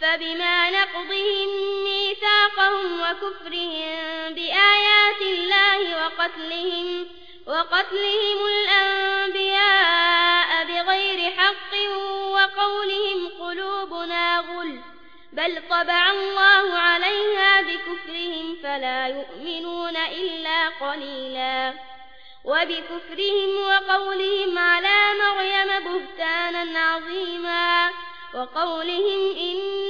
فبما نقضهم ميثاقهم وكفرهم بآيات الله وقتلهم وقتلهم الأنبياء بغير حق وقولهم قلوبنا غل بل طبع الله عليها بكفرهم فلا يؤمنون إلا قليلا وبكفرهم وقولهم على مريم بهتانا عظيما وقولهم إنا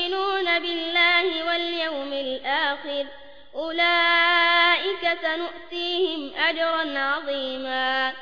الآخر. أولئك سنؤتيهم أجرا عظيما.